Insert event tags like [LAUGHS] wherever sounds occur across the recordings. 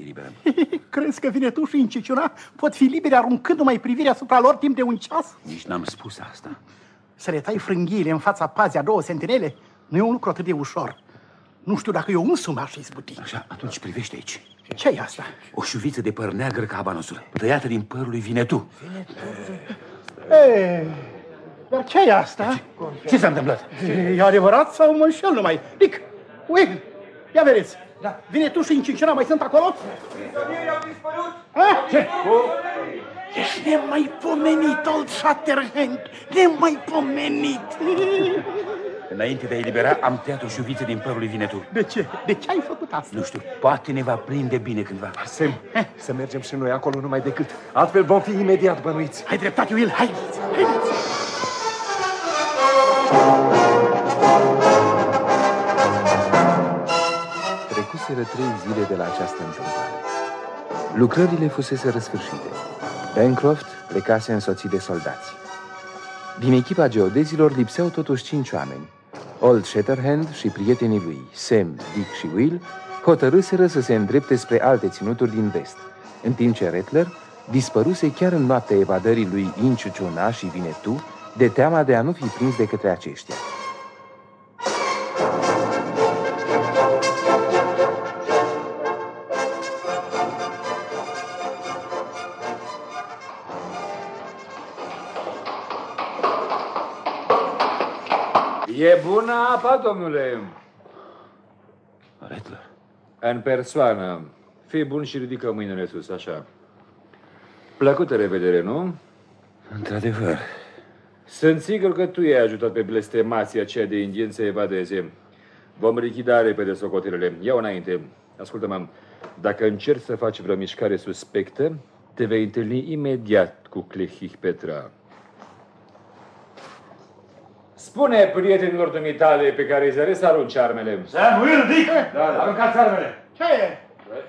îi liberăm. [LAUGHS] Crezi că vine tu și în Ciciuna pot fi liberi aruncând numai privirea asupra lor timp de un ceas? Nici n-am spus asta. Să le tai frânghiile în fața pazii a două sentinele nu e un lucru atât de ușor. Nu știu dacă eu însumi aș izbuti. Așa, atunci privește aici. ce e asta? O șuviță de păr neagră ca abanosul, tăiată din părul lui Vinetu. Ei, dar ce e asta? Ce s-a întâmplat? E adevărat sau mă înșel numai? Dic, uite, ia vedeți. Da. Vine tu și în Cincina, mai sunt acolo? Ah, ce? Ești nemaipomenit, old Shatterhand, nemaipomenit. [LAUGHS] Înainte de a elibera, am tăiat o șuviță din părul lui Vinetu. De ce? De ce ai făcut asta? Nu știu, poate ne va prinde bine cândva. Sem, să mergem și noi acolo numai decât. Altfel vom fi imediat bănuiți. Ai dreptate, Will, haideți, Trecuseră trei zile de la această întâmplare. Lucrările fusese răsfârșite. Bancroft plecase însoțit de soldați. Din echipa geodezilor lipseau totuși cinci oameni. Old Shatterhand și prietenii lui, Sam, Dick și Will, hotărâseră să se îndrepte spre alte ținuturi din vest, în timp ce Rattler dispăruse chiar în noaptea evadării lui Inciuciuna și Vinetu, de teama de a nu fi prins de către aceștia. E bună apa, domnule? Rattler. În persoană. Fii bun și ridică mâinile sus, așa. Plăcută revedere, nu? Într-adevăr. Sunt sigur că tu i-ai ajutat pe blestemația aceea de indieni să evadeze. Vom lichida repede socotelele. Ia înainte. Ascultă-mă. Dacă încerci să faci vreo mișcare suspectă, te vei întâlni imediat cu Clehih Petra. Spune prietenilor dumitale pe care îi zăre să arunce armele. Sam, Will, Dick! Da, da. Aruncați armele. Ce e?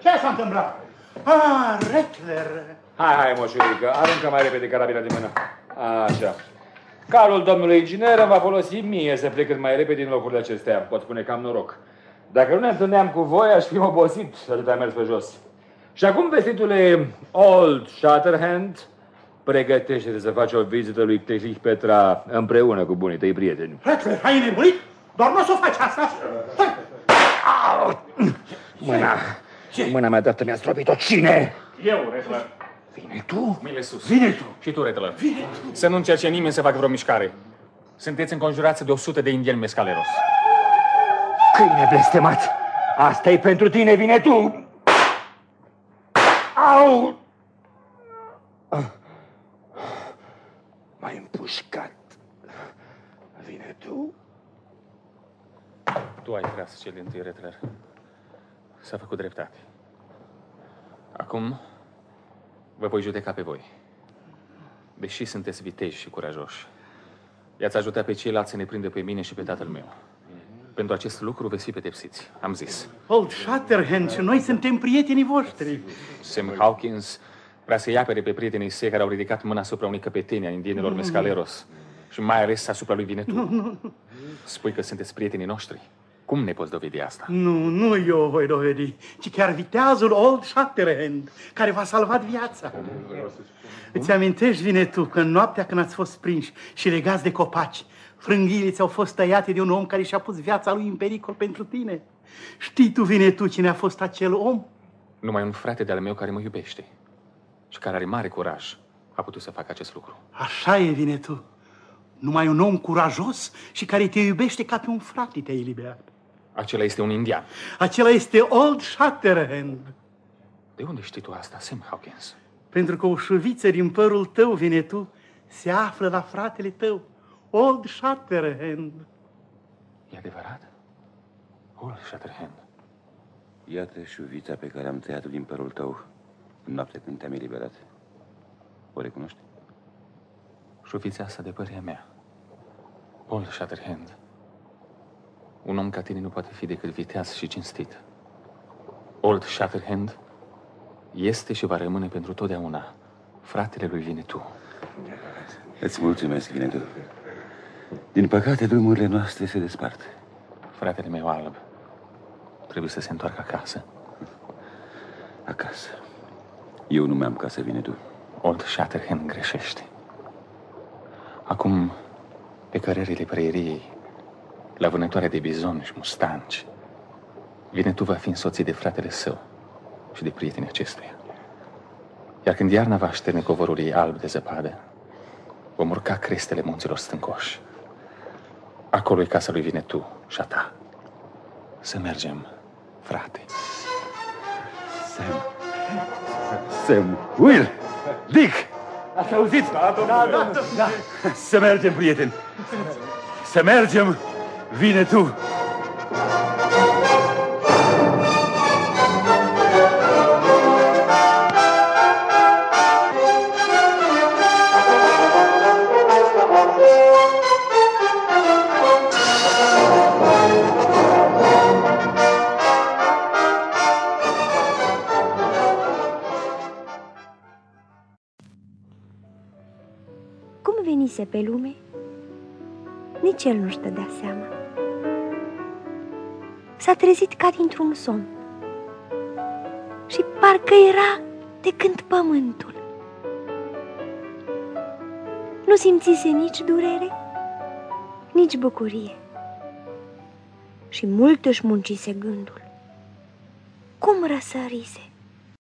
Ce s-a întâmplat? Ah, Rattler. Hai, hai, moșurică, aruncă mai repede carabina de mână. Așa. Calul domnului inginer îmi va folosi mie să plec cât mai repede din locurile acestea. Pot spune că am noroc. Dacă nu ne întâlneam cu voi, aș fi obosit atât am mers pe jos. Și acum, vestitule Old Shatterhand, pregătește-te să faci o vizită lui Clehlich Petra împreună cu bunii tăi prieteni. Rattler, ai nebunit? Doar nu o să o faci asta. Hai. Mâna, mâna mea dreaptă mi-a stropit-o. Cine? Eu, Rattler. Vine tu? Mâinile sus. Vine tu. Și tu, Rattler. Vine tu. Să nu încerce nimeni să facă vreo mișcare. Sunteți înconjurați de 100 de indieni mescaleros. Câine blestemat! asta e pentru tine, vine tu! Au! M-ai împușcat. Vine tu? Tu ai tras cel din tâi, Rattler. S-a făcut dreptate. Acum vă voi judeca pe voi. Deși sunteți viteji și curajoși, i-ați ajutat pe ceilalți să ne prindă pe mine și pe tatăl meu. Pentru acest lucru veți fi pedepsiți, am zis. Old Shatterhand și noi suntem prietenii voștri. Sam Hawkins vrea să-i apere pe prietenii săi care au ridicat mâna asupra unei căpeteni a indienilor mescaleros și mai ales asupra lui Vinetu. Nu, nu, Spui că sunteți prietenii noștri. Cum ne poți dovedi asta? nu, nu eu voi dovedi, ci chiar viteazul Old Shatterhand, care v-a salvat viața. Îți amintești, vine tu, că în noaptea când ați fost prinși și legați de copaci, frânghiile ți-au fost tăiate de un om care și-a pus viața lui în pericol pentru tine. Știi tu, vine tu, cine a fost acel om? Numai un frate de-al meu care mă iubește și care are mare curaj a putut să facă acest lucru. Așa e, vine tu. Numai un om curajos și care te iubește ca pe un frate te-a eliberat. Acela este un indian. Acela este Old Shatterhand. De unde știi tu asta, Sam Hawkins? Pentru că o șuviță din părul tău, vine tu, se află la fratele tău, Old Shatterhand. E adevărat? Old Shatterhand. Iată șuvița pe care am tăiat-o din părul tău în noaptea când te-am eliberat. O recunoști? Șuvița asta de păr e a mea. Old Shatterhand. Un om ca tine nu poate fi decât viteaz și cinstit. Old Shatterhand este și va rămâne pentru totdeauna fratele lui Vinetu. Îți mulțumesc, Vinetu. Din păcate, drumurile noastre se despart. Fratele meu alb trebuie să se întoarcă acasă. Acasă. Eu nu mi-am ca să vine tu. Old Shatterhand greșește. Acum, pe cărările preriei, la vânătoare de bizon și mustanci, vine tu va fi însoțit de fratele său și de prietenii acestuia. Iar când iarna va așterne covorul ei alb de zăpadă, vom urca crestele munților stâncoși. Acolo e casa lui vine tu și a ta. Să mergem, frate. Sam. Sam. Will! Dick! Ați auzit? Da, da, da, da. Să mergem, prieteni. Să mergem. Vine tu. Cum venise pe lume? Nici el nu-și dădea seama. S-a trezit ca dintr-un somn și parcă era de când pământul. Nu simțise nici durere, nici bucurie. Și mult își muncise gândul. Cum răsărise?